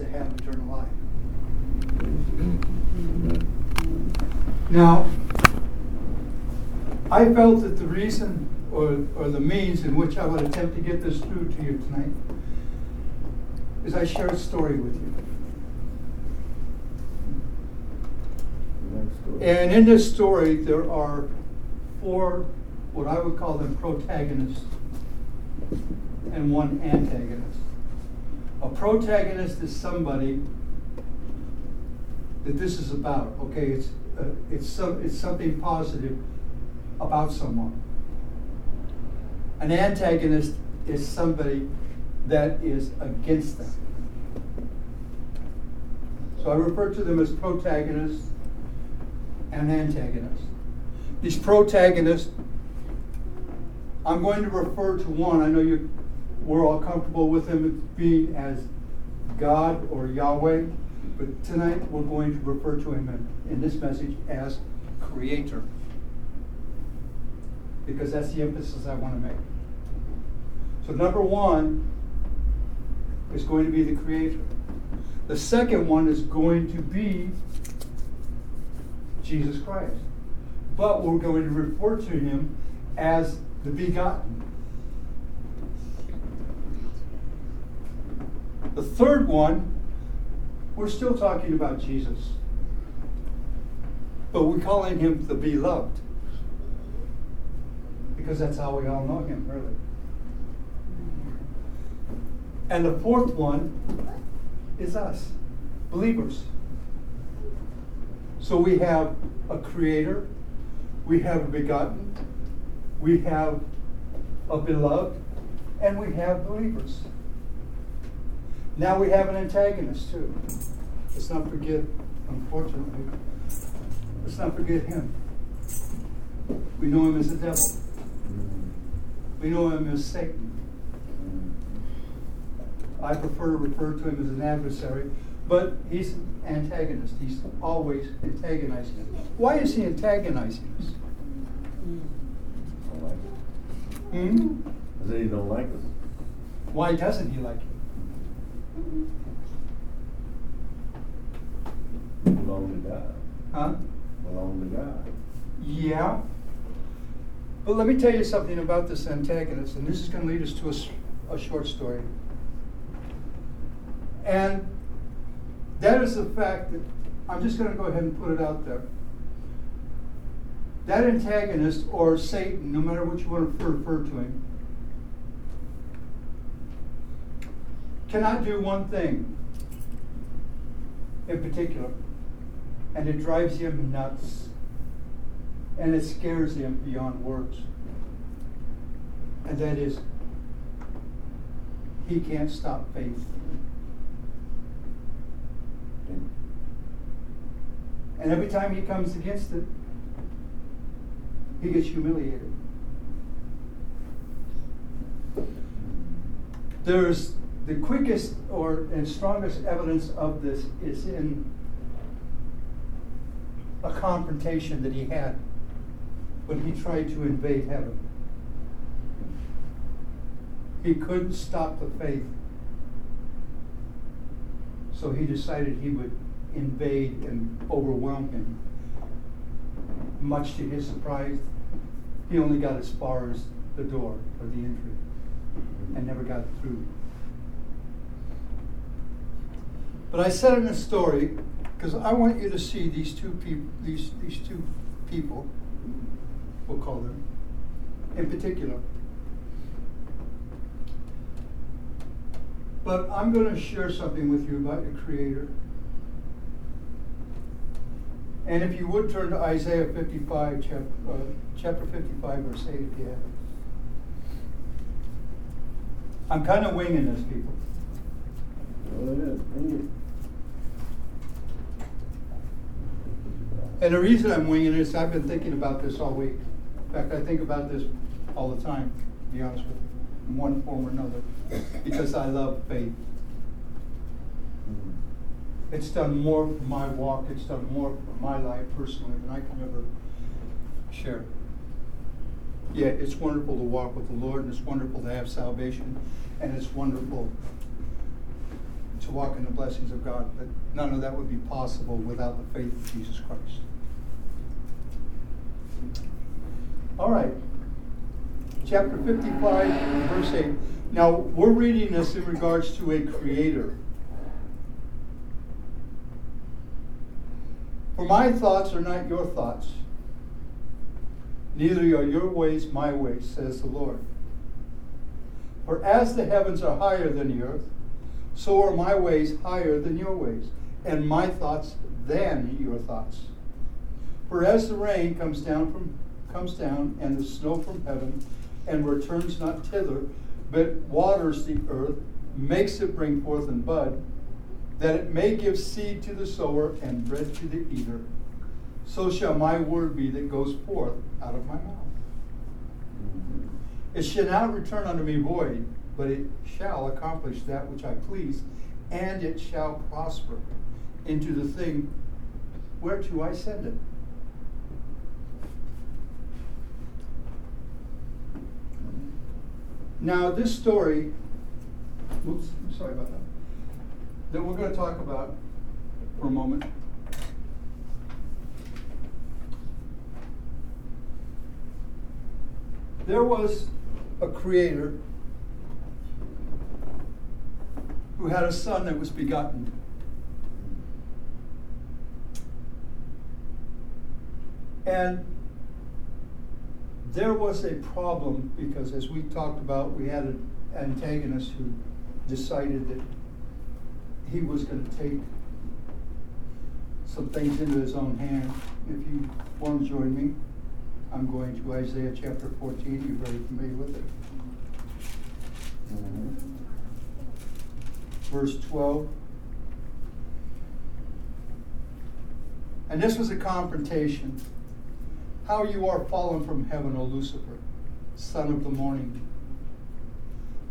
to have eternal life. Mm-hmm. Now, I felt that the reason or, or the means in which I would attempt to get this through to you tonight is I share a story with you. And in this story, there are four, what I would call them protagonists, and one antagonist. A protagonist is somebody that this is about. Okay, it's uh, it's some it's something positive about someone. An antagonist is somebody that is against them. So I refer to them as protagonists and antagonists. These protagonists, I'm going to refer to one. I know you we're all comfortable with him being as God or Yahweh, but tonight we're going to refer to him in, in this message as Creator. Because that's the emphasis I want to make. So, number one is going to be the Creator. The second one is going to be Jesus Christ. But we're going to refer to him as the begotten. The third one, we're still talking about Jesus. But we're calling him the beloved. Because that's how we all know him, really. And the fourth one is us, believers. So we have a creator, we have a begotten, we have a beloved, and we have believers. Now we have an antagonist too. Let's not forget, unfortunately, let's not forget him. We know him as the devil. We know him as Satan. I prefer to refer to him as an adversary, but he's an antagonist. He's always antagonizing us. Why is he antagonizing us? Like Hmm? I said he don't like us. Why doesn't he like you? Belong to God. Huh? Belong to God. Yeah. But let me tell you something about this antagonist, and this is going to lead us to a, a short story. And that is the fact that I'm just going to go ahead and put it out there. That antagonist, or Satan, no matter what you want to refer to him, cannot do one thing in particular, and it drives him nuts, and it scares him beyond words. And that is, he can't stop faith. And every time he comes against it, he gets humiliated. There's the quickest or and strongest evidence of this is in a confrontation that he had when he tried to invade heaven. He couldn't stop the faith. So he decided he would invade and overwhelm him. Much to his surprise, he only got as far as the door or the entry and never got through. But I said in a story because I want you to see these two people, these these two people, we'll call them, in particular. But I'm going to share something with you about your Creator. And if you would turn to Isaiah 55, chapter, uh, chapter 55, verse 8, if you have it. I'm kind of winging this, people. Go ahead. And the reason I'm winging it is I've been thinking about this all week. In fact, I think about this all the time, to be honest with you, in one form or another, because I love faith. Mm-hmm. It's done more for my walk, it's done more for my life personally than I can ever share. Yeah, it's wonderful to walk with the Lord, and it's wonderful to have salvation, and it's wonderful to to walk in the blessings of God, but none of that would be possible without the faith of Jesus Christ. All right. Chapter 55, verse 8. Now, we're reading this in regards to a creator. For my thoughts are not your thoughts, neither are your ways my ways, says the Lord. For as the heavens are higher than the earth, so are my ways higher than your ways, and my thoughts than your thoughts. For as the rain comes down from comes down and the snow from heaven, and returns not thither, but waters the earth, makes it bring forth and bud, that it may give seed to the sower and bread to the eater, so shall my word be that goes forth out of my mouth. It shall not return unto me void, but it shall accomplish that which I please, and it shall prosper into the thing whereto I send it. Now, this story, oops, I'm sorry about that, that we're going to talk about for a moment. There was a creator who had a son that was begotten. And there was a problem because, as we talked about, we had an antagonist who decided that he was going to take some things into his own hand. If you want to join me, I'm going to Isaiah chapter 14. You're very familiar with it. Verse 12. And this was a confrontation. How you are fallen from heaven, O Lucifer, son of the morning.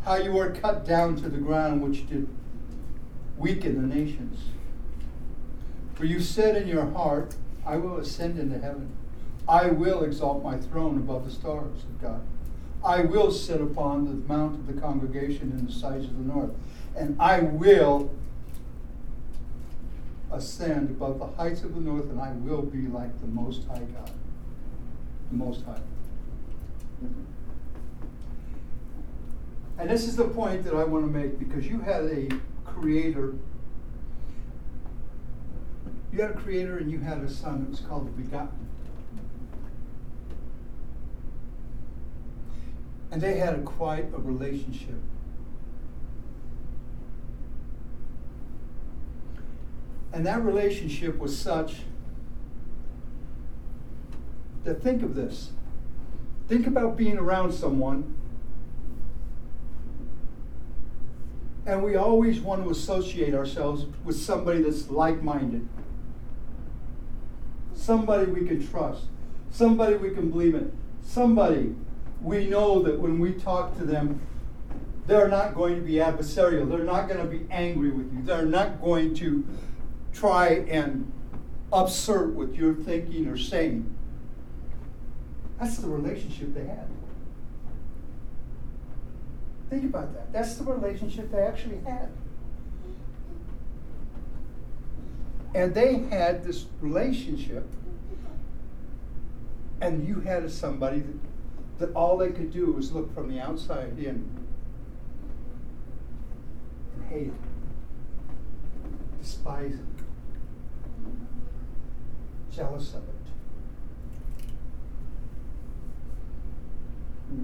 How you are cut down to the ground, which did weaken the nations. For you said in your heart, I will ascend into heaven. I will exalt my throne above the stars of God. I will sit upon the mount of the congregation in the sides of the north. And I will ascend above the heights of the north, and I will be like the Most High God. The Most High. And this is the point that I want to make because you had a creator. You had a creator and you had a son that was called the begotten. And they had a quite a relationship. And that relationship was such that think of this. Think about being around someone, and we always want to associate ourselves with somebody that's like minded, somebody we can trust, somebody we can believe in, somebody we know that when we talk to them, they're not going to be adversarial, they're not going to be angry with you, they're not going to try and upsert what you're thinking or saying. That's the relationship they had. Think about that. That's the relationship they actually had. And they had this relationship, and you had somebody that, that all they could do was look from the outside in and hate despise it, jealous of it.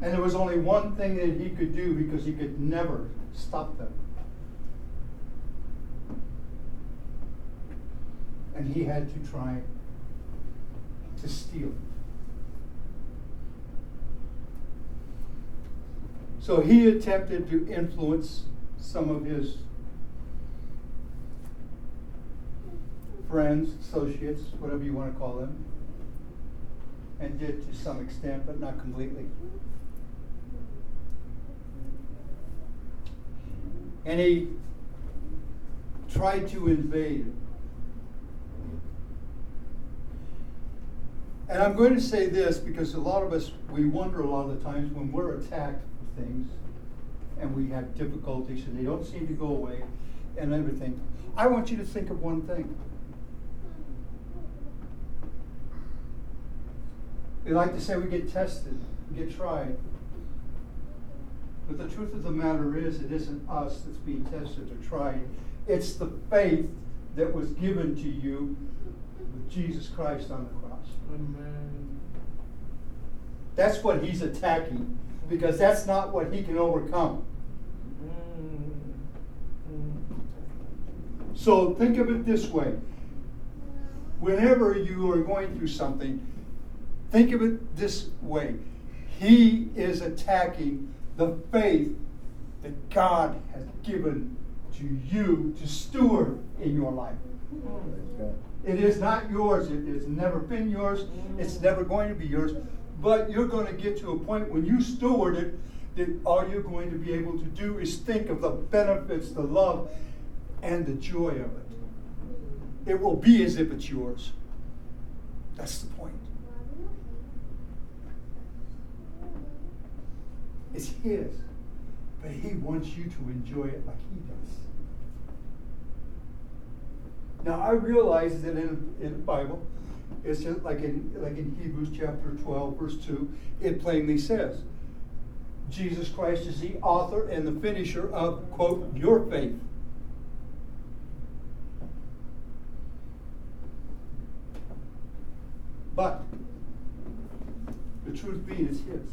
And there was only one thing that he could do because he could never stop them. And he had to try to steal. So he attempted to influence some of his friends, associates, whatever you want to call them, and did to some extent, but not completely. And he tried to invade. And I'm going to say this because a lot of us, we wonder a lot of the times when we're attacked for things and we have difficulties and they don't seem to go away. and everything. I want you to think of one thing. We like to say we get tested, we get tried. But the truth of the matter is, it isn't us that's being tested or tried. It's the faith that was given to you with Jesus Christ on the cross. Amen. That's what he's attacking, because that's not what he can overcome. Mm. Mm. So think of it this way. Whenever you are going through something, think of it this way. He is attacking the faith that God has given to you to steward in your life. It is not yours. It has never been yours. It's never going to be yours. But you're going to get to a point when you steward it that all you're going to be able to do is think of the benefits, the love, and the joy of it. It will be as if it's yours. That's the point. It's His. But He wants you to enjoy it like He does. Now I realize that in, in the Bible, it's just like in like in Hebrews chapter 12, verse 2, it plainly says, Jesus Christ is the author and the finisher of, quote, your faith. But the truth being is his.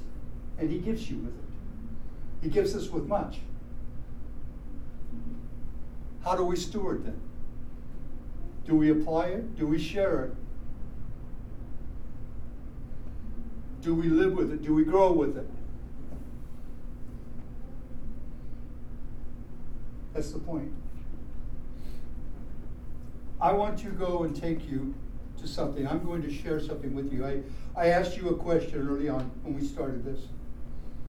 And he gives you with it. He gives us with much. How do we steward them? Do we apply it? Do we share it? Do we live with it? Do we grow with it? That's the point. I want to go and take you to something. I'm going to share something with you. I, I asked you a question early on when we started this.